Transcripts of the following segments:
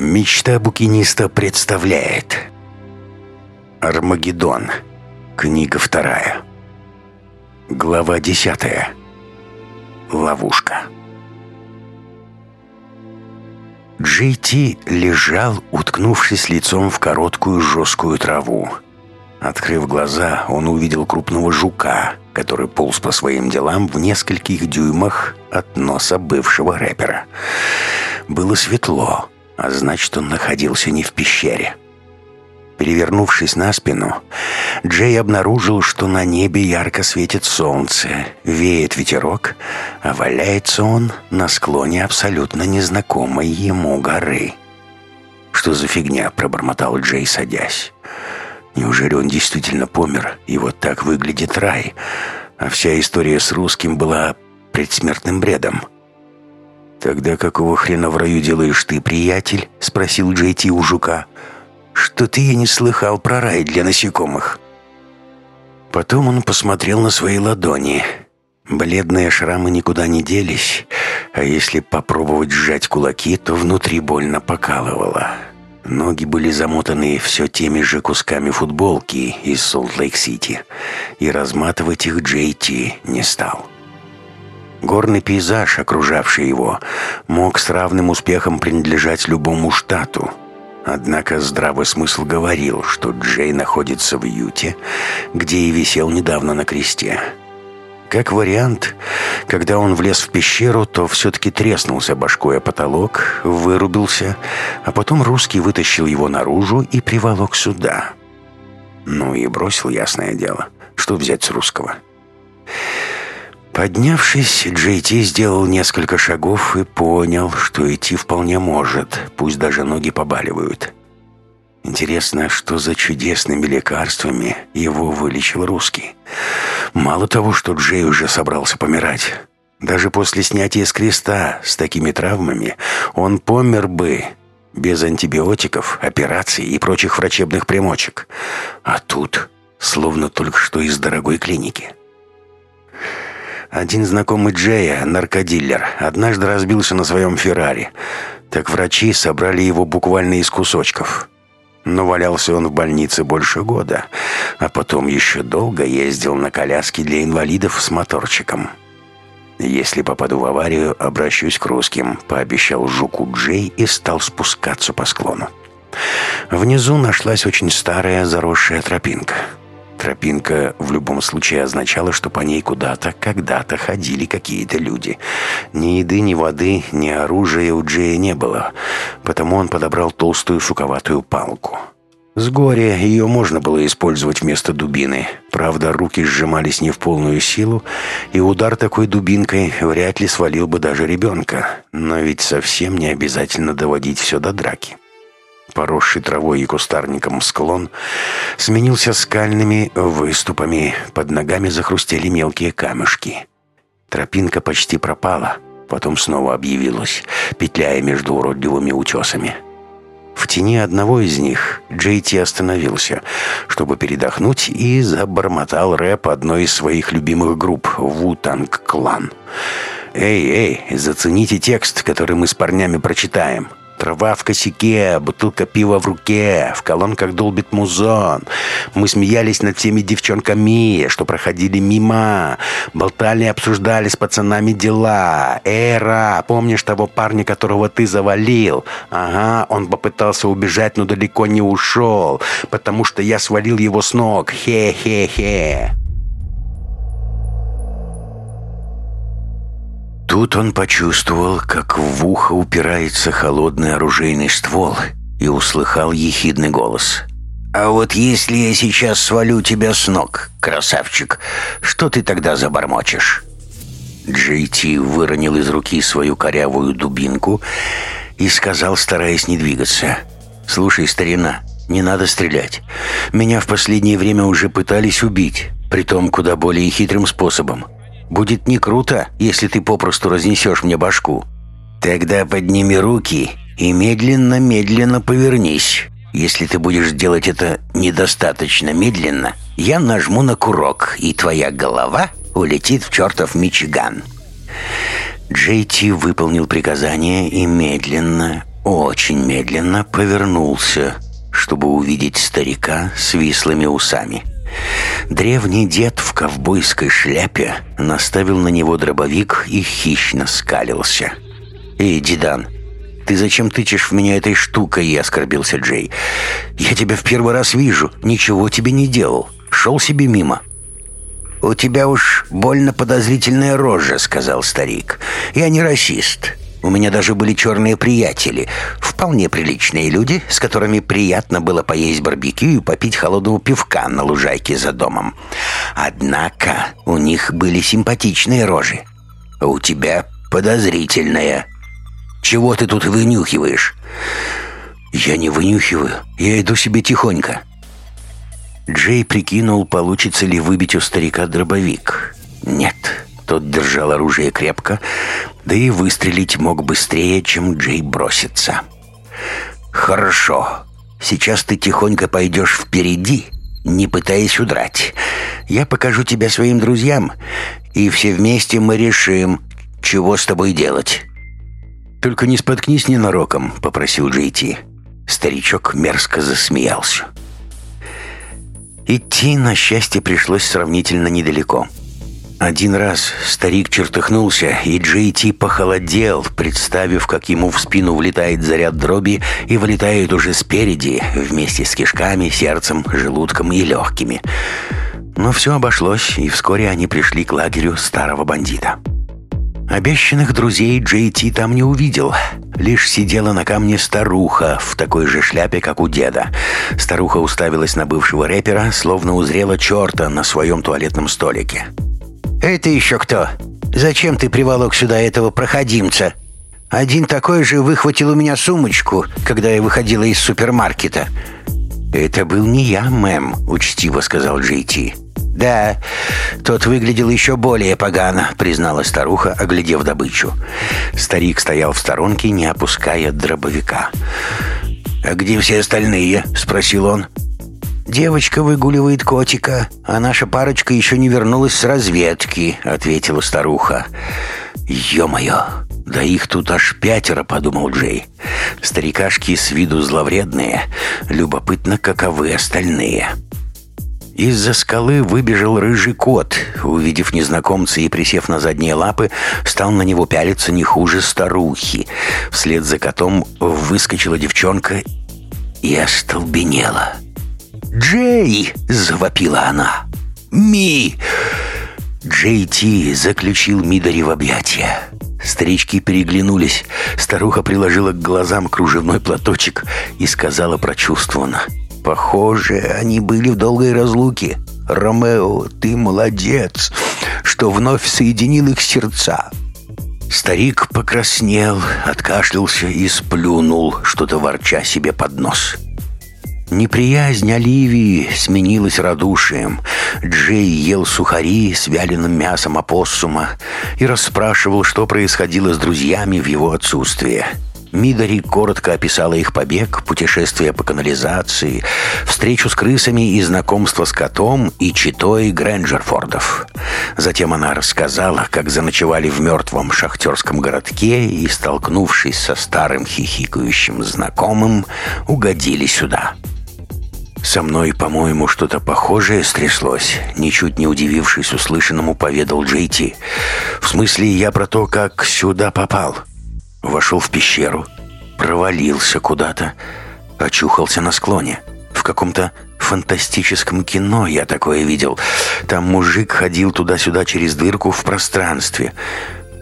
Мечта букиниста представляет Армагеддон Книга вторая Глава десятая Ловушка Джей Ти лежал, уткнувшись лицом в короткую жесткую траву. Открыв глаза, он увидел крупного жука, который полз по своим делам в нескольких дюймах от носа бывшего рэпера. Было светло, а значит, он находился не в пещере. Перевернувшись на спину, Джей обнаружил, что на небе ярко светит солнце, веет ветерок, а валяется он на склоне абсолютно незнакомой ему горы. «Что за фигня?» – пробормотал Джей, садясь. «Неужели он действительно помер, и вот так выглядит рай, а вся история с русским была предсмертным бредом?» «Тогда какого хрена в раю делаешь ты, приятель?» — спросил Джей Ти у жука. «Что-то я не слыхал про рай для насекомых». Потом он посмотрел на свои ладони. Бледные шрамы никуда не делись, а если попробовать сжать кулаки, то внутри больно покалывало. Ноги были замотаны все теми же кусками футболки из Солт-Лейк-Сити, и разматывать их Джей Ти не стал. Горный пейзаж, окружавший его, мог с равным успехом принадлежать любому штату. Однако здравый смысл говорил, что Джей находится в Юте, где и висел недавно на кресте. Как вариант, когда он влез в пещеру, то все-таки треснулся башкой о потолок, вырубился, а потом русский вытащил его наружу и приволок сюда. Ну и бросил, ясное дело, что взять с русского. Поднявшись, Джей Ти сделал несколько шагов и понял, что идти вполне может, пусть даже ноги побаливают. Интересно, что за чудесными лекарствами его вылечил русский. Мало того, что Джей уже собрался помирать. Даже после снятия с креста с такими травмами он помер бы без антибиотиков, операций и прочих врачебных примочек. А тут словно только что из дорогой клиники. Один знакомый Джея, наркодиллер, однажды разбился на своем Феррари. Так врачи собрали его буквально из кусочков. Но валялся он в больнице больше года, а потом еще долго ездил на коляске для инвалидов с моторчиком. «Если попаду в аварию, обращусь к русским», — пообещал жуку Джей и стал спускаться по склону. Внизу нашлась очень старая заросшая тропинка — Тропинка в любом случае означала, что по ней куда-то, когда-то ходили какие-то люди. Ни еды, ни воды, ни оружия у Джея не было, потому он подобрал толстую суковатую палку. С горя ее можно было использовать вместо дубины. Правда, руки сжимались не в полную силу, и удар такой дубинкой вряд ли свалил бы даже ребенка. Но ведь совсем не обязательно доводить все до драки поросший травой и кустарником склон, сменился скальными выступами, под ногами захрустели мелкие камешки. Тропинка почти пропала, потом снова объявилась, петляя между уродливыми утесами. В тени одного из них Джейти остановился, чтобы передохнуть, и забормотал рэп одной из своих любимых групп «Вутанг Клан». «Эй, эй, зацените текст, который мы с парнями прочитаем». Трава в косяке, бутылка пива в руке, в колонках долбит музон. Мы смеялись над всеми девчонками, что проходили мимо. Болтали обсуждали с пацанами дела. Эра, помнишь того парня, которого ты завалил? Ага, он попытался убежать, но далеко не ушел, потому что я свалил его с ног. Хе-хе-хе. Тут он почувствовал, как в ухо упирается холодный оружейный ствол и услыхал ехидный голос. «А вот если я сейчас свалю тебя с ног, красавчик, что ты тогда забормочешь?» Джей Ти выронил из руки свою корявую дубинку и сказал, стараясь не двигаться, «Слушай, старина, не надо стрелять. Меня в последнее время уже пытались убить, притом куда более хитрым способом. Будет не круто, если ты попросту разнесешь мне башку. Тогда подними руки и медленно-медленно повернись. Если ты будешь делать это недостаточно медленно, я нажму на курок, и твоя голова улетит в чертов Мичиган». Джейти выполнил приказание и медленно, очень медленно повернулся, чтобы увидеть старика с вислыми усами. Древний дед в ковбойской шляпе наставил на него дробовик и хищно скалился. «Эй, Дидан, ты зачем тычешь в меня этой штукой?» — оскорбился Джей. «Я тебя в первый раз вижу, ничего тебе не делал. Шел себе мимо». «У тебя уж больно подозрительная рожа», — сказал старик. «Я не расист. У меня даже были черные приятели, вполне приличные люди, с которыми приятно было поесть барбекю и попить холодного пивка на лужайке за домом. Однако у них были симпатичные рожи. У тебя подозрительная. Чего ты тут вынюхиваешь?» «Я не вынюхиваю, я иду себе тихонько». Джей прикинул, получится ли выбить у старика дробовик. «Нет». Тот держал оружие крепко, да и выстрелить мог быстрее, чем Джей бросится. «Хорошо. Сейчас ты тихонько пойдешь впереди, не пытаясь удрать. Я покажу тебя своим друзьям, и все вместе мы решим, чего с тобой делать». «Только не споткнись ненароком», — попросил Джей Ти. Старичок мерзко засмеялся. Идти, на счастье, пришлось сравнительно недалеко. Один раз старик чертыхнулся, и Джей Ти похолодел, представив, как ему в спину влетает заряд дроби и вылетает уже спереди, вместе с кишками, сердцем, желудком и легкими. Но все обошлось, и вскоре они пришли к лагерю старого бандита. Обещанных друзей Джей Ти там не увидел. Лишь сидела на камне старуха в такой же шляпе, как у деда. Старуха уставилась на бывшего рэпера, словно узрела черта на своем туалетном столике. «Это еще кто? Зачем ты приволок сюда этого проходимца? Один такой же выхватил у меня сумочку, когда я выходила из супермаркета». «Это был не я, мэм», — учтиво сказал Джей Ти. «Да, тот выглядел еще более погано», — признала старуха, оглядев добычу. Старик стоял в сторонке, не опуская дробовика. «А где все остальные?» — спросил он. «Девочка выгуливает котика, а наша парочка еще не вернулась с разведки», — ответила старуха. «Е-мое, да их тут аж пятеро», — подумал Джей. «Старикашки с виду зловредные. Любопытно, каковы остальные». Из-за скалы выбежал рыжий кот. Увидев незнакомца и присев на задние лапы, стал на него пялиться не хуже старухи. Вслед за котом выскочила девчонка и остолбенела. «Джей!» — завопила она. «Ми!» Джей Ти заключил Мидари в объятия. Старички переглянулись. Старуха приложила к глазам кружевной платочек и сказала прочувствованно. «Похоже, они были в долгой разлуке. Ромео, ты молодец, что вновь соединил их сердца». Старик покраснел, откашлялся и сплюнул, что-то ворча себе под нос. Неприязнь Оливии сменилась радушием. Джей ел сухари с вяленым мясом опоссума и расспрашивал, что происходило с друзьями в его отсутствие. Мидари коротко описала их побег, путешествие по канализации, встречу с крысами и знакомство с котом и читой Грэнджерфордов. Затем она рассказала, как заночевали в мертвом шахтерском городке и, столкнувшись со старым хихикающим знакомым, угодили сюда. «Со мной, по-моему, что-то похожее стряслось», ничуть не удивившись услышанному, поведал Джей Ти. «В смысле, я про то, как сюда попал. Вошел в пещеру, провалился куда-то, очухался на склоне. В каком-то фантастическом кино я такое видел. Там мужик ходил туда-сюда через дырку в пространстве.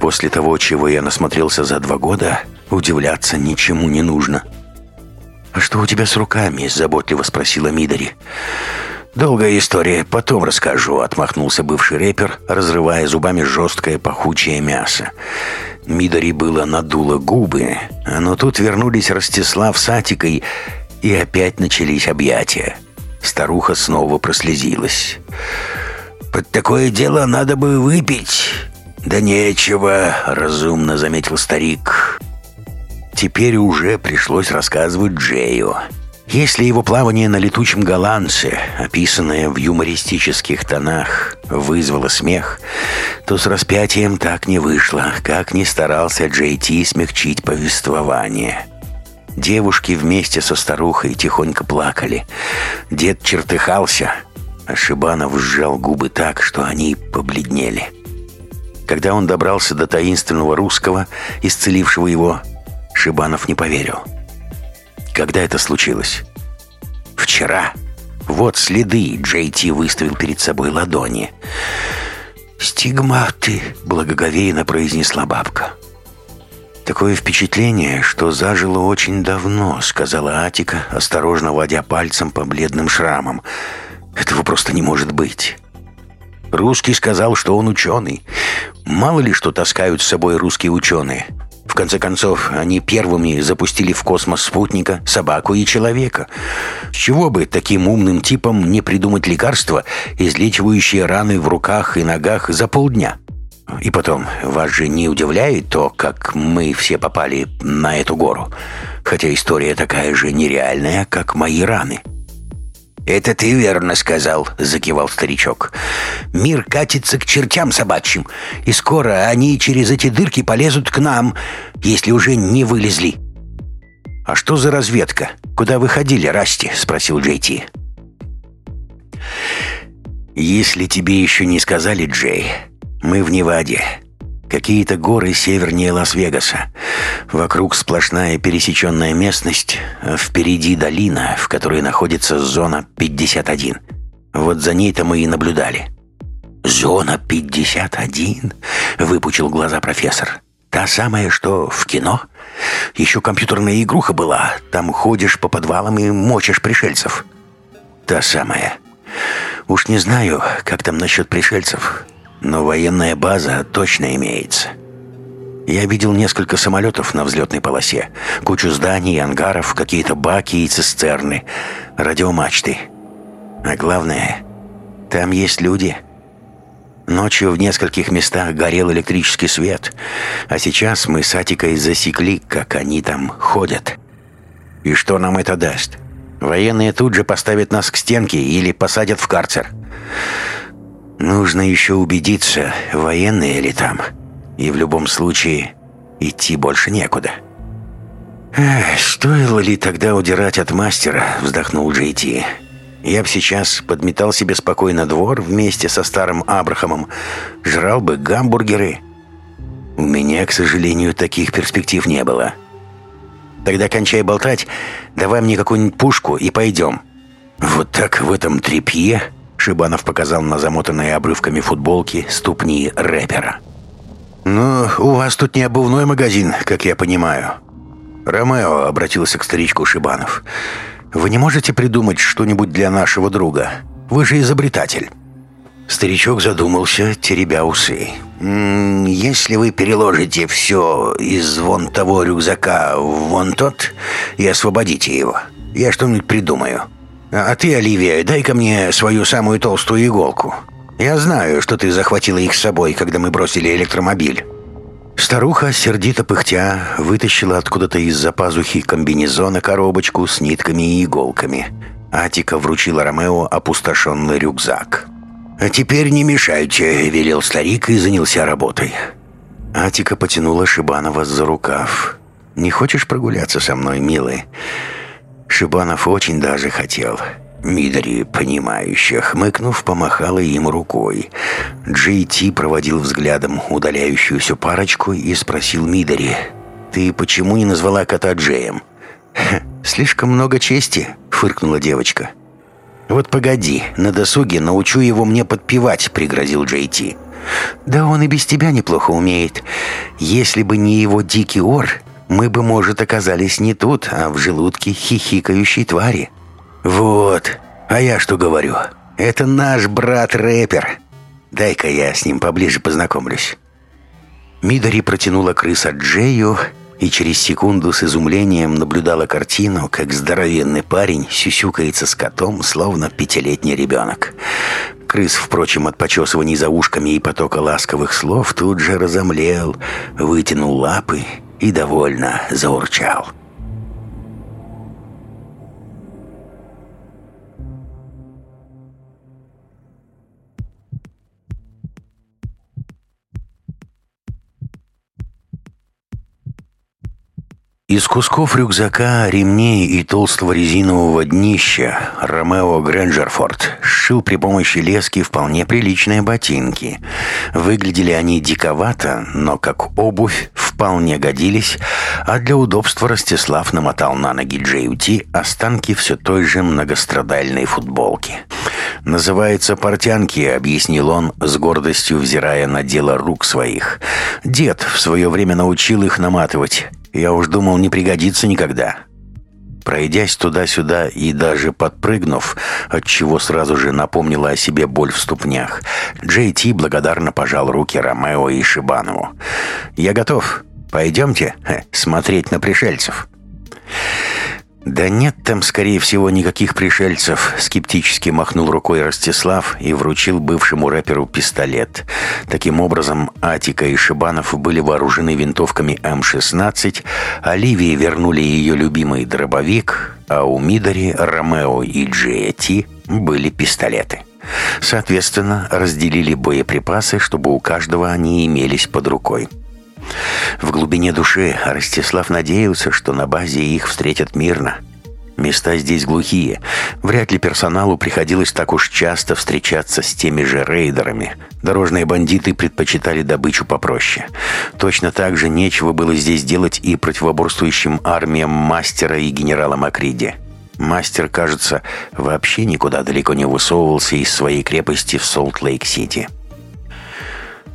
После того, чего я насмотрелся за два года, удивляться ничему не нужно». «А что у тебя с руками?» – заботливо спросила Мидари. «Долгая история, потом расскажу», — отмахнулся бывший рэпер, разрывая зубами жесткое пахучее мясо. Мидари было надуло губы, но тут вернулись Ростислав с Атикой, и опять начались объятия. Старуха снова прослезилась. «Под такое дело надо бы выпить». «Да нечего», — разумно заметил старик. Теперь уже пришлось рассказывать Джею. Если его плавание на летучем голландце, описанное в юмористических тонах, вызвало смех, то с распятием так не вышло, как ни старался Джей Ти смягчить повествование. Девушки вместе со старухой тихонько плакали. Дед чертыхался, а Шибанов сжал губы так, что они побледнели. Когда он добрался до таинственного русского, исцелившего его, Шибанов не поверил. Когда это случилось? Вчера. Вот следы. Джей Ти выставил перед собой ладони. «Стигматы», — благоговейно произнесла бабка. «Такое впечатление, что зажило очень давно», — сказала Атика, осторожно водя пальцем по бледным шрамам. «Этого просто не может быть». Русский сказал, что он ученый. Мало ли что таскают с собой русские ученые. Конце концов, они первыми запустили в космос спутника, собаку и человека. С чего бы таким умным типам не придумать лекарство, излечивающее раны в руках и ногах за полдня? И потом, вас же не удивляет то, как мы все попали на эту гору, хотя история такая же нереальная, как мои раны». «Это ты верно сказал», — закивал старичок. «Мир катится к чертям собачьим, и скоро они через эти дырки полезут к нам, если уже не вылезли». «А что за разведка? Куда вы ходили, Расти?» — спросил Джей Ти. «Если тебе еще не сказали, Джей, мы в Неваде. Какие-то горы севернее Лас-Вегаса. Вокруг сплошная пересеченная местность, а впереди долина, в которой находится зона 51. Вот за ней-то мы и наблюдали. «Зона 51?» — выпучил глаза профессор. «Та самая, что в кино? Еще компьютерная игруха была. Там ходишь по подвалам и мочишь пришельцев». «Та самая. Уж не знаю, как там насчет пришельцев, но военная база точно имеется. Я видел несколько самолетов на взлетной полосе, кучу зданий, ангаров, какие-то баки и цистерны, радиомачты. А главное, там есть люди. Ночью в нескольких местах горел электрический свет, а сейчас мы с Атикой засекли, как они там ходят. И что нам это даст? Военные тут же поставят нас к стенке или посадят в карцер. Нужно еще убедиться, военные ли там. И в любом случае, идти больше некуда. «Эх, стоило ли тогда удирать от мастера?» – вздохнул Джей Ти. «Я б сейчас подметал себе спокойно двор вместе со старым Абрахамом, жрал бы гамбургеры. У меня, к сожалению, таких перспектив не было. Тогда кончай болтать, давай мне какую-нибудь пушку и пойдем». Вот так в этом трепье Шибанов показал на замотанные обрывками футболки ступни рэпера. «Ну, у вас тут не обувной магазин, как я понимаю». «Ромео», — обратился к старичку Шибанов. «Вы не можете придумать что-нибудь для нашего друга? Вы же изобретатель». Старичок задумался, теребя усы. «Если вы переложите все из вон того рюкзака в вон тот и освободите его, я что-нибудь придумаю». А ты, Оливия, дай-ка мне свою самую толстую иголку. Я знаю, что ты захватила их с собой, когда мы бросили электромобиль». Старуха, сердито пыхтя, вытащила откуда-то из-за пазухи комбинезона коробочку с нитками и иголками. Атика вручила Ромео опустошенный рюкзак. «А теперь не мешайте», — велел старик и занялся работой. Атика потянула Шибанова за рукав. «Не хочешь прогуляться со мной, милый?» Шибанов очень даже хотел. Мидори, понимающе хмыкнув, помахала им рукой. Джей Ти проводил взглядом удаляющуюся парочку и спросил Мидори, «Ты почему не назвала кота Джеем?» «Слишком много чести», — фыркнула девочка. «Вот погоди, на досуге научу его мне подпевать», — пригрозил Джей Ти. «Да он и без тебя неплохо умеет. Если бы не его дикий ор, мы бы, может, оказались не тут, а в желудке хихикающей твари. Вот, а я что говорю? Это наш брат-рэпер. Дай-ка я с ним поближе познакомлюсь. Мидори протянула крыса Джею и через секунду с изумлением наблюдала картину, как здоровенный парень сюсюкается с котом, словно пятилетний ребенок. Крыс, впрочем, от почесываний за ушками и потока ласковых слов тут же разомлел, вытянул лапы и довольно заурчал. Из кусков рюкзака, ремней и толстого резинового днища Ромео Грэнджерфорд сшил при помощи лески вполне приличные ботинки. Выглядели они диковато, но как обувь вполне годились, а для удобства Ростислав намотал на ноги Джей останки все той же многострадальной футболки. «Называется портянки», — объяснил он, с гордостью взирая на дело рук своих. «Дед в свое время научил их наматывать». Я уж думал, не пригодится никогда. Пройдясь туда-сюда и даже подпрыгнув, отчего сразу же напомнила о себе боль в ступнях, Джей Ти благодарно пожал руки Ромео и Шибанову. «Я готов. Пойдемте смотреть на пришельцев». «Да нет там, скорее всего, никаких пришельцев», — скептически махнул рукой Ростислав и вручил бывшему рэперу пистолет. Таким образом, Атика и Шибанов были вооружены винтовками М-16, Оливии вернули ее любимый дробовик, а у Мидори, Ромео и Джиэти были пистолеты. Соответственно, разделили боеприпасы, чтобы у каждого они имелись под рукой. В глубине души Ростислав надеялся, что на базе их встретят мирно. Места здесь глухие. Вряд ли персоналу приходилось так уж часто встречаться с теми же рейдерами. Дорожные бандиты предпочитали добычу попроще. Точно так же нечего было здесь делать и противоборствующим армиям мастера и генерала Макриди. Мастер, кажется, вообще никуда далеко не высовывался из своей крепости в Солт-Лейк-Сити.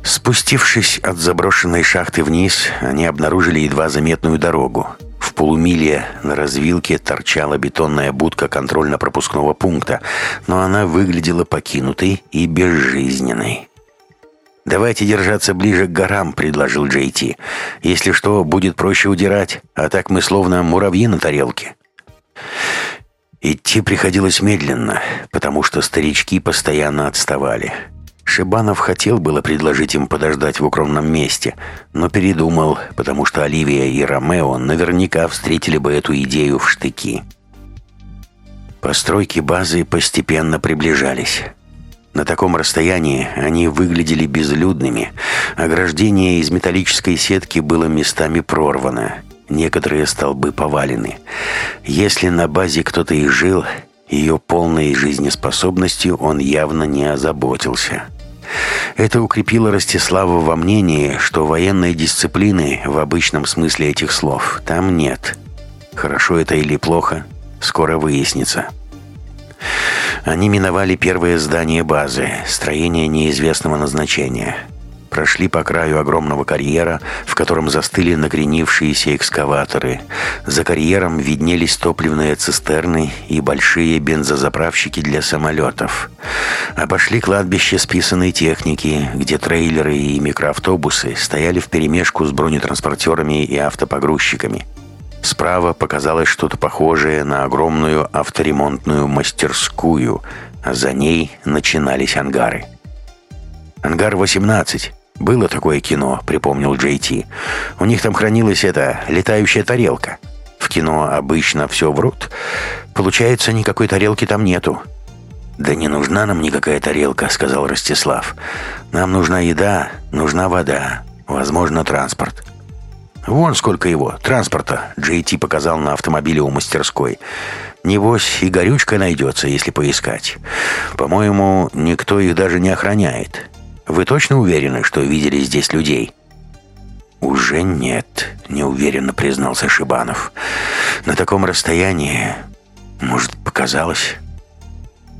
Спустившись от заброшенной шахты вниз, они обнаружили едва заметную дорогу. В полумиле на развилке торчала бетонная будка контрольно-пропускного пункта, но она выглядела покинутой и безжизненной. «Давайте держаться ближе к горам», — предложил Джей Ти. «Если что, будет проще удирать, а так мы словно муравьи на тарелке». Идти приходилось медленно, потому что старички постоянно отставали. Шибанов хотел было предложить им подождать в укромном месте, но передумал, потому что Оливия и Ромео наверняка встретили бы эту идею в штыки. Постройки базы постепенно приближались. На таком расстоянии они выглядели безлюдными. Ограждение из металлической сетки было местами прорвано. Некоторые столбы повалены. Если на базе кто-то и жил, ее полной жизнеспособностью он явно не озаботился. Это укрепило Ростислава во мнении, что военной дисциплины в обычном смысле этих слов там нет. Хорошо это или плохо, скоро выяснится. Они миновали первое здание базы, строение неизвестного назначения – прошли по краю огромного карьера, в котором застыли накренившиеся экскаваторы. За карьером виднелись топливные цистерны и большие бензозаправщики для самолетов. Обошли кладбище списанной техники, где трейлеры и микроавтобусы стояли вперемешку с бронетранспортерами и автопогрузчиками. Справа показалось что-то похожее на огромную авторемонтную мастерскую, а за ней начинались ангары. «Ангар 18», «Было такое кино», — припомнил Джей Ти. «У них там хранилась эта летающая тарелка. В кино обычно все врут. Получается, никакой тарелки там нету». «Да не нужна нам никакая тарелка», — сказал Ростислав. «Нам нужна еда, нужна вода, возможно, транспорт». «Вон сколько его, транспорта», — Джей Ти показал на автомобиле у мастерской. «Небось, и горючка найдется, если поискать. По-моему, никто их даже не охраняет. Вы точно уверены, что видели здесь людей?» «Уже нет», — неуверенно признался Шибанов. «На таком расстоянии, может, показалось».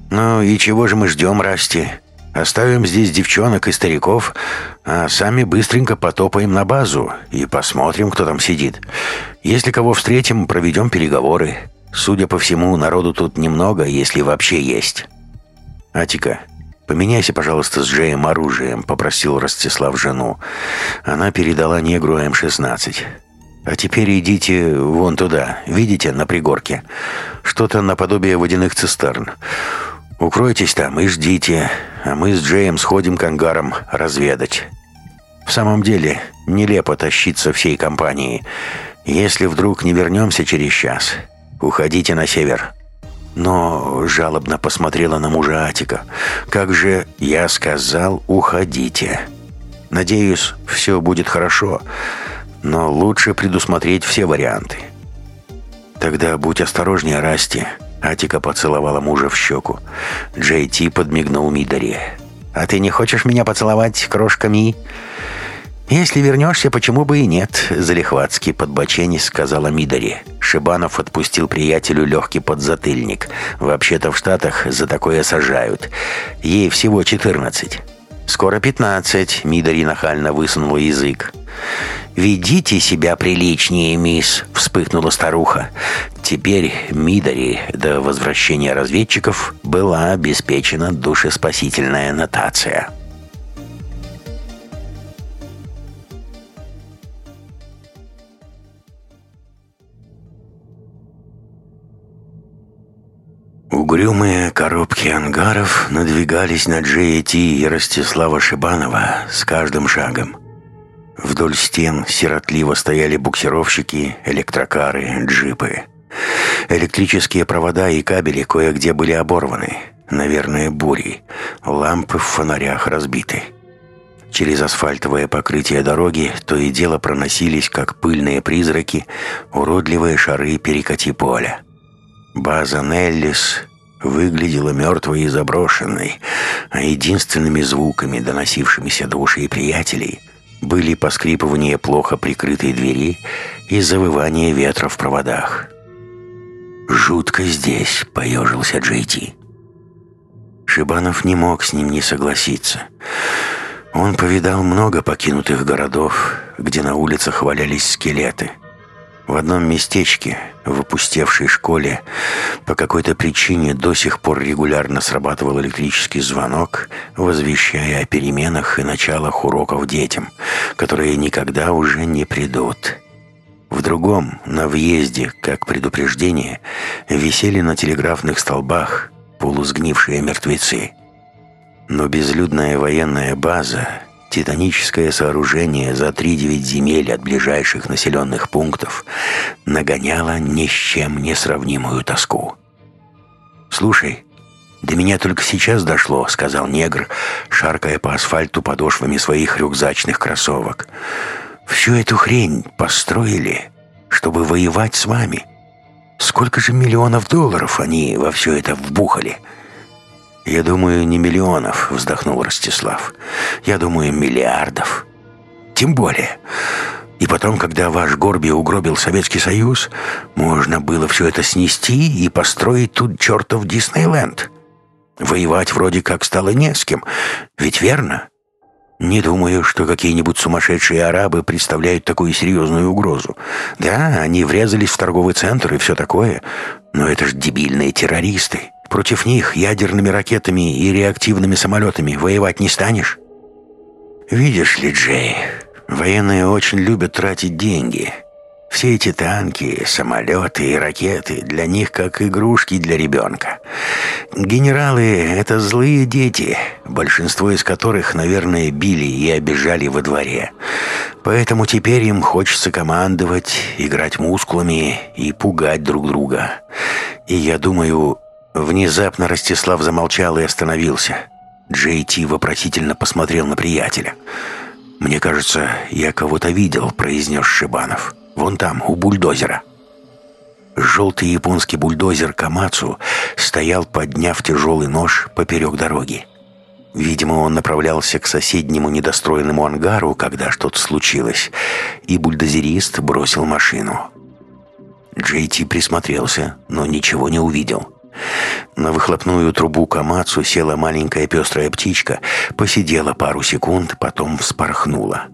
«Ну и чего же мы ждем, Расти? Оставим здесь девчонок и стариков, а сами быстренько потопаем на базу и посмотрим, кто там сидит. Если кого встретим, проведем переговоры. Судя по всему, народу тут немного, если вообще есть». «Атика, «Поменяйся, пожалуйста, с Джеем оружием», — попросил Ростислав жену. Она передала негру М-16. «А теперь идите вон туда, видите, на пригорке. Что-то наподобие водяных цистерн. Укройтесь там и ждите, а мы с Джеем сходим к ангарам разведать. В самом деле, нелепо тащиться всей компанией. Если вдруг не вернемся через час, уходите на север» но жалобно посмотрела на мужа Атика. «Как же я сказал, уходите. Надеюсь, все будет хорошо, но лучше предусмотреть все варианты. «Тогда будь осторожнее, Расти». Атика поцеловала мужа в щеку. Джей Ти подмигнул Мидари. «А ты не хочешь меня поцеловать, крошка Ми?» «Если вернешься, почему бы и нет?» – залихватски подбоченись сказала Мидари. Шибанов отпустил приятелю легкий подзатыльник. Вообще-то в Штатах за такое сажают. Ей всего 14. «Скоро 15», – Мидари нахально высунула язык. «Ведите себя приличнее, мисс», — вспыхнула старуха. Теперь Мидари до возвращения разведчиков была обеспечена душеспасительная нотация. Угрюмые коробки ангаров надвигались на Джея и Ростислава Шибанова с каждым шагом. Вдоль стен сиротливо стояли буксировщики, электрокары, джипы. Электрические провода и кабели кое-где были оборваны. Наверное, бурей. Лампы в фонарях разбиты. Через асфальтовое покрытие дороги то и дело проносились, как пыльные призраки, уродливые шары перекати поля. База Неллис выглядела мертвой и заброшенной, а единственными звуками, доносившимися до ушей приятелей – были поскрипывание плохо прикрытой двери и завывание ветра в проводах. «Жутко здесь», — поежился Джейти. Шибанов не мог с ним не согласиться. Он повидал много покинутых городов, где на улицах валялись скелеты — в одном местечке, в опустевшей школе, по какой-то причине до сих пор регулярно срабатывал электрический звонок, возвещая о переменах и началах уроков детям, которые никогда уже не придут. В другом, на въезде, как предупреждение, висели на телеграфных столбах полусгнившие мертвецы. Но безлюдная военная база Титаническое сооружение за три-девять земель от ближайших населенных пунктов нагоняло ни с чем не сравнимую тоску. «Слушай, до меня только сейчас дошло», — сказал негр, шаркая по асфальту подошвами своих рюкзачных кроссовок. «Всю эту хрень построили, чтобы воевать с вами. Сколько же миллионов долларов они во все это вбухали?» «Я думаю, не миллионов», — вздохнул Ростислав. «Я думаю, миллиардов. Тем более. И потом, когда ваш Горби угробил Советский Союз, можно было все это снести и построить тут чертов Диснейленд. Воевать вроде как стало не с кем. Ведь верно?» Не думаю, что какие-нибудь сумасшедшие арабы представляют такую серьезную угрозу. Да, они врезались в торговый центр и все такое, но это же дебильные террористы. Против них ядерными ракетами и реактивными самолетами воевать не станешь? Видишь ли, Джей, военные очень любят тратить деньги. Все эти танки, самолеты и ракеты для них как игрушки для ребенка. Генералы — это злые дети, большинство из которых, наверное, били и обижали во дворе. Поэтому теперь им хочется командовать, играть мускулами и пугать друг друга. И я думаю, Внезапно Ростислав замолчал и остановился. Джей Ти вопросительно посмотрел на приятеля. «Мне кажется, я кого-то видел», — произнес Шибанов. «Вон там, у бульдозера». Желтый японский бульдозер Камацу стоял, подняв тяжелый нож поперек дороги. Видимо, он направлялся к соседнему недостроенному ангару, когда что-то случилось, и бульдозерист бросил машину. Джей Ти присмотрелся, но ничего не увидел. На выхлопную трубу Камацу села маленькая пестрая птичка, посидела пару секунд, потом вспорхнула.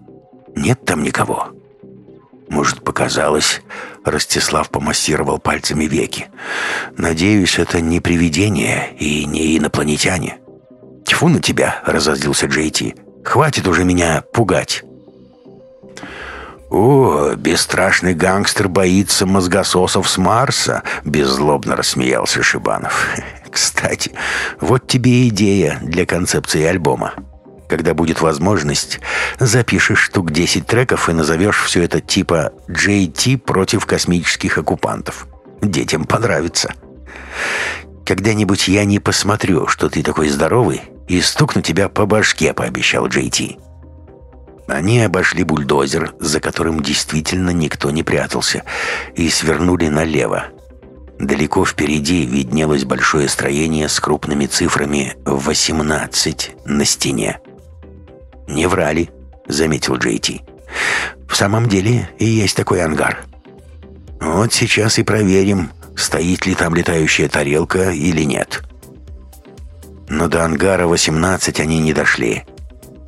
«Нет там никого?» «Может, показалось?» Ростислав помассировал пальцами веки. «Надеюсь, это не привидение и не инопланетяне». «Тьфу на тебя!» — разозлился Джейти. «Хватит уже меня пугать!» «О, бесстрашный гангстер боится мозгососов с Марса!» — беззлобно рассмеялся Шибанов. «Кстати, вот тебе идея для концепции альбома. Когда будет возможность, запишешь штук 10 треков и назовешь все это типа JT против космических оккупантов. Детям понравится. Когда-нибудь я не посмотрю, что ты такой здоровый, и стукну тебя по башке», — пообещал JT. Они обошли бульдозер, за которым действительно никто не прятался, и свернули налево, Далеко впереди виднелось большое строение с крупными цифрами 18 на стене. «Не врали», — заметил Джей Ти. «В самом деле и есть такой ангар. Вот сейчас и проверим, стоит ли там летающая тарелка или нет». Но до ангара 18 они не дошли.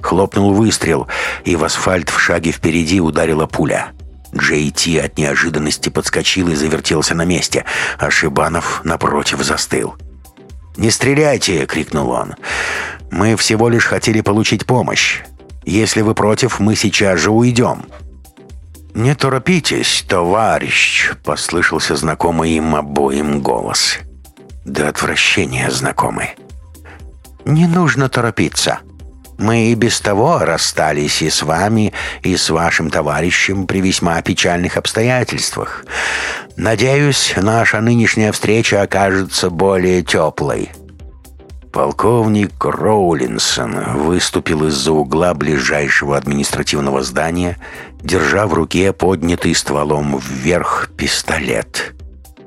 Хлопнул выстрел, и в асфальт в шаге впереди ударила пуля. Джей Ти от неожиданности подскочил и завертелся на месте, а Шибанов напротив застыл. «Не стреляйте!» — крикнул он. «Мы всего лишь хотели получить помощь. Если вы против, мы сейчас же уйдем». «Не торопитесь, товарищ!» — послышался знакомый им обоим голос. До отвращения знакомый. «Не нужно торопиться!» Мы и без того расстались и с вами, и с вашим товарищем при весьма печальных обстоятельствах. Надеюсь, наша нынешняя встреча окажется более теплой». Полковник Роулинсон выступил из-за угла ближайшего административного здания, держа в руке поднятый стволом вверх пистолет.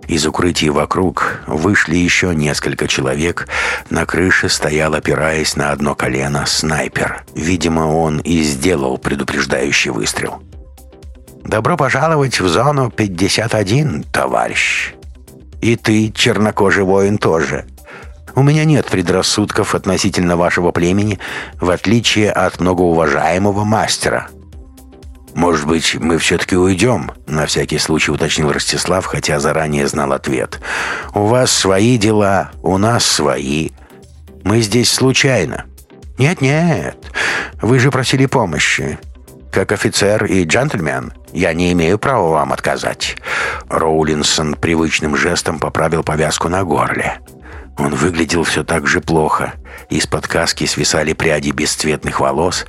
Из укрытий вокруг вышли еще несколько человек. На крыше стоял, опираясь на одно колено, снайпер. Видимо, он и сделал предупреждающий выстрел. «Добро пожаловать в зону 51, товарищ. И ты, чернокожий воин, тоже. У меня нет предрассудков относительно вашего племени, в отличие от многоуважаемого мастера». «Может быть, мы все-таки уйдем?» — на всякий случай уточнил Ростислав, хотя заранее знал ответ. «У вас свои дела, у нас свои. Мы здесь случайно». «Нет-нет, вы же просили помощи. Как офицер и джентльмен, я не имею права вам отказать». Роулинсон привычным жестом поправил повязку на горле. Он выглядел все так же плохо. Из-под каски свисали пряди бесцветных волос,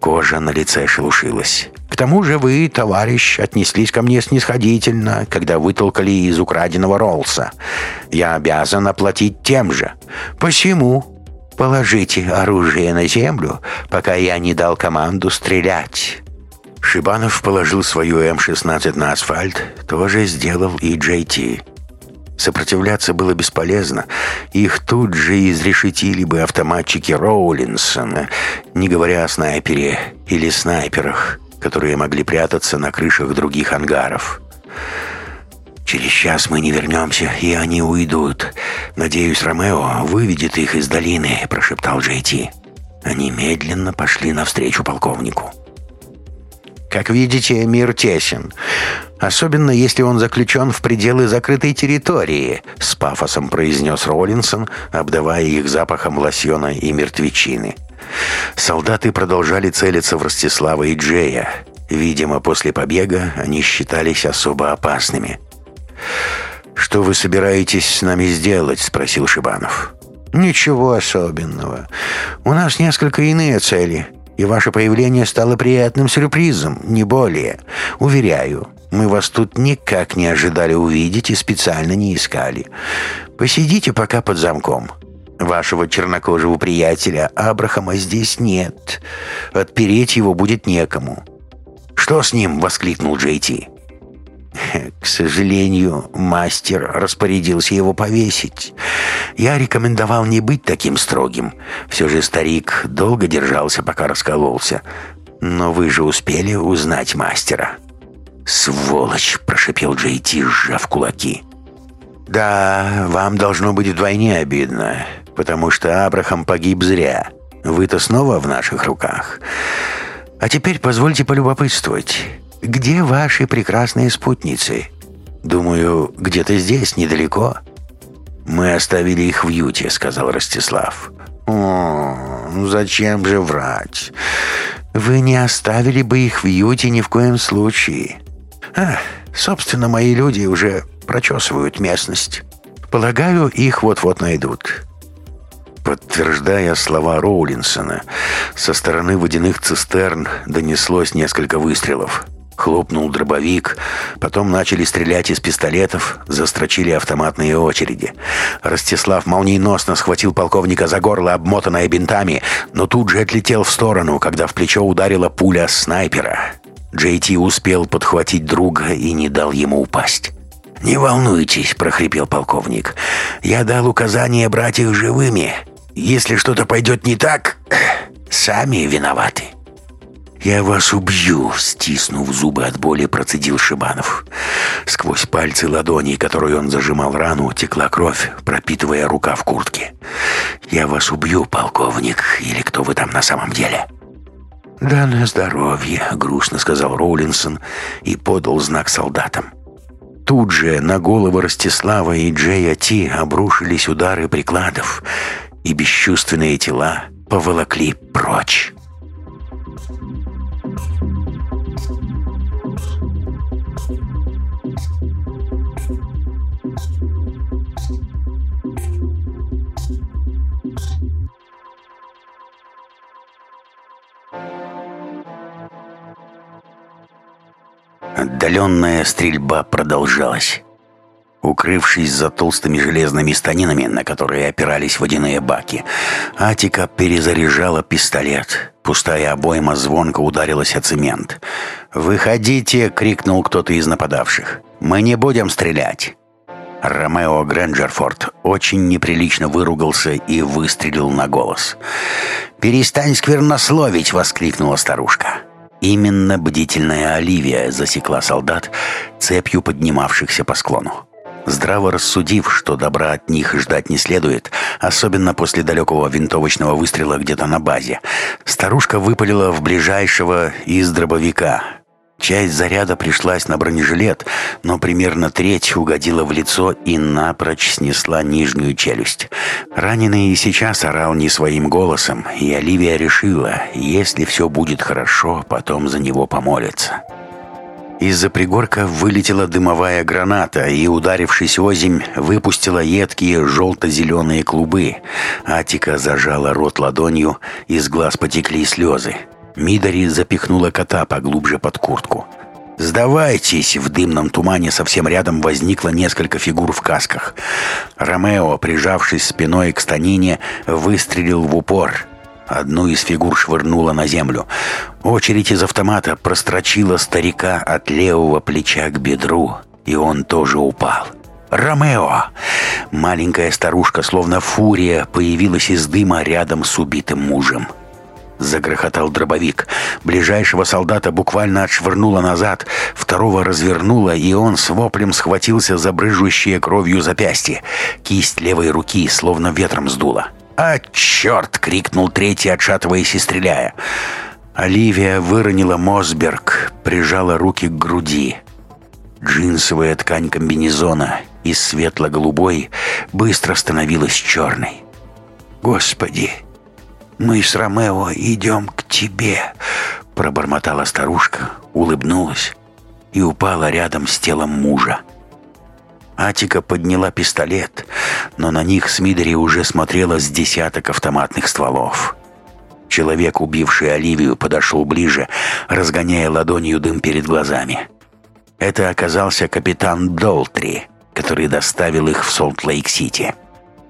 кожа на лице шелушилась. Тому же вы, товарищ, отнеслись ко мне снисходительно, когда вытолкали из украденного Роллса. Я обязан оплатить тем же. Посему положите оружие на землю, пока я не дал команду стрелять». Шибанов положил свою М-16 на асфальт, тоже сделал и Джей Ти. Сопротивляться было бесполезно. Их тут же изрешетили бы автоматчики Роулинсона, не говоря о снайпере или снайперах которые могли прятаться на крышах других ангаров. «Через час мы не вернемся, и они уйдут. Надеюсь, Ромео выведет их из долины», — прошептал Джейти. Они медленно пошли навстречу полковнику. «Как видите, мир тесен. Особенно, если он заключен в пределы закрытой территории», — с пафосом произнес Роллинсон, обдавая их запахом лосьона и мертвечины. Солдаты продолжали целиться в Ростислава и Джея. Видимо, после побега они считались особо опасными. «Что вы собираетесь с нами сделать?» – спросил Шибанов. «Ничего особенного. У нас несколько иные цели, и ваше появление стало приятным сюрпризом, не более. Уверяю, мы вас тут никак не ожидали увидеть и специально не искали. Посидите пока под замком. Вашего чернокожего приятеля Абрахама здесь нет. Отпереть его будет некому. Что с ним? воскликнул Джейти. К сожалению, мастер распорядился его повесить. Я рекомендовал не быть таким строгим. Все же старик долго держался, пока раскололся. Но вы же успели узнать мастера. «Сволочь!» – прошипел Джейти, сжав кулаки. «Да, вам должно быть вдвойне обидно потому что Абрахам погиб зря. Вы-то снова в наших руках. А теперь позвольте полюбопытствовать. Где ваши прекрасные спутницы? Думаю, где-то здесь, недалеко. Мы оставили их в Юте, сказал Ростислав. О, ну зачем же врать? Вы не оставили бы их в Юте ни в коем случае. А, собственно, мои люди уже прочесывают местность. Полагаю, их вот-вот найдут. Подтверждая слова Роулинсона, со стороны водяных цистерн донеслось несколько выстрелов. Хлопнул дробовик, потом начали стрелять из пистолетов, застрочили автоматные очереди. Ростислав молниеносно схватил полковника за горло, обмотанное бинтами, но тут же отлетел в сторону, когда в плечо ударила пуля снайпера. Джей Ти успел подхватить друга и не дал ему упасть. «Не волнуйтесь», — прохрипел полковник. «Я дал указание брать их живыми. Если что-то пойдет не так, сами виноваты». «Я вас убью!» — стиснув зубы от боли, процедил Шибанов. Сквозь пальцы ладони, которой он зажимал рану, текла кровь, пропитывая рука в куртке. «Я вас убью, полковник, или кто вы там на самом деле?» «Да на здоровье», — грустно сказал Роулинсон и подал знак солдатам. Тут же на головы Ростислава и Джея Ти обрушились удары прикладов, и бесчувственные тела поволокли прочь. Отдаленная стрельба продолжалась. Укрывшись за толстыми железными станинами, на которые опирались водяные баки, Атика перезаряжала пистолет. Пустая обойма звонко ударилась о цемент. «Выходите!» — крикнул кто-то из нападавших. «Мы не будем стрелять!» Ромео Грэнджерфорд очень неприлично выругался и выстрелил на голос. «Перестань сквернословить!» — воскликнула старушка. Именно бдительная Оливия засекла солдат, цепью поднимавшихся по склону. Здраво рассудив, что добра от них ждать не следует, особенно после далекого винтовочного выстрела где-то на базе, старушка выпалила в ближайшего из дробовика, Часть заряда пришлась на бронежилет, но примерно треть угодила в лицо и напрочь снесла нижнюю челюсть. Раненый и сейчас орал не своим голосом, и Оливия решила, если все будет хорошо, потом за него помолятся. Из-за пригорка вылетела дымовая граната и, ударившись озимь, выпустила едкие желто-зеленые клубы. Атика зажала рот ладонью, из глаз потекли слезы. Мидари запихнула кота поглубже под куртку. «Сдавайтесь!» В дымном тумане совсем рядом возникло несколько фигур в касках. Ромео, прижавшись спиной к станине, выстрелил в упор. Одну из фигур швырнула на землю. Очередь из автомата прострочила старика от левого плеча к бедру, и он тоже упал. «Ромео!» Маленькая старушка, словно фурия, появилась из дыма рядом с убитым мужем. Загрохотал дробовик. Ближайшего солдата буквально отшвырнуло назад, второго развернуло, и он с воплем схватился за брыжущее кровью запястье. Кисть левой руки словно ветром сдуло. «А, черт!» — крикнул третий, отшатываясь и стреляя. Оливия выронила Мосберг, прижала руки к груди. Джинсовая ткань комбинезона из светло-голубой быстро становилась черной. «Господи!» «Мы с Ромео идем к тебе», — пробормотала старушка, улыбнулась и упала рядом с телом мужа. Атика подняла пистолет, но на них Смидери уже смотрела с десяток автоматных стволов. Человек, убивший Оливию, подошел ближе, разгоняя ладонью дым перед глазами. Это оказался капитан Долтри, который доставил их в Солт-Лейк-Сити.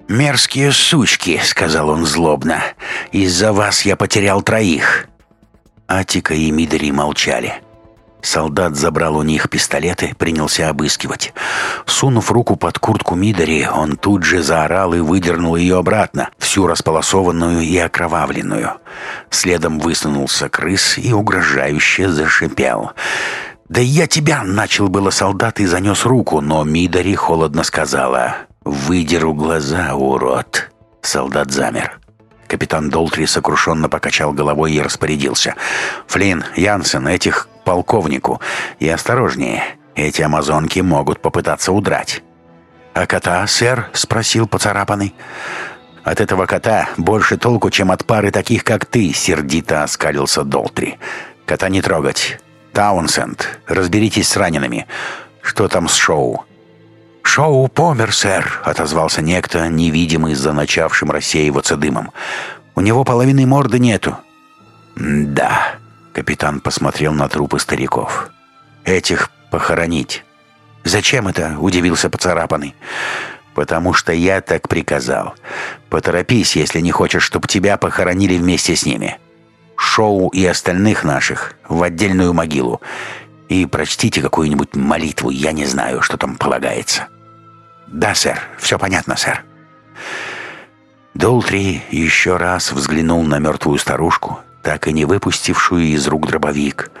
«Мерзкие сучки», — сказал он злобно. «Из-за вас я потерял троих». Атика и Мидори молчали. Солдат забрал у них пистолеты, принялся обыскивать. Сунув руку под куртку Мидори, он тут же заорал и выдернул ее обратно, всю располосованную и окровавленную. Следом высунулся крыс и угрожающе зашипел. «Да я тебя!» — начал было солдат и занес руку, но Мидори холодно сказала «Выдеру глаза, урод!» Солдат замер. Капитан Долтри сокрушенно покачал головой и распорядился. «Флинн, Янсен, этих полковнику. И осторожнее, эти амазонки могут попытаться удрать». «А кота, сэр?» — спросил поцарапанный. «От этого кота больше толку, чем от пары таких, как ты», — сердито оскалился Долтри. «Кота не трогать. Таунсенд, разберитесь с ранеными. Что там с шоу?» «Шоу помер, сэр», — отозвался некто, невидимый за начавшим рассеиваться дымом. «У него половины морды нету». «Да», — капитан посмотрел на трупы стариков. «Этих похоронить». «Зачем это?» — удивился поцарапанный. «Потому что я так приказал. Поторопись, если не хочешь, чтобы тебя похоронили вместе с ними. Шоу и остальных наших в отдельную могилу. И прочтите какую-нибудь молитву, я не знаю, что там полагается». «Да, сэр, все понятно, сэр». Долтри еще раз взглянул на мертвую старушку, так и не выпустившую из рук дробовик,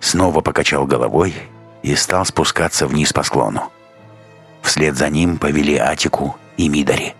снова покачал головой и стал спускаться вниз по склону. Вслед за ним повели Атику и Мидари.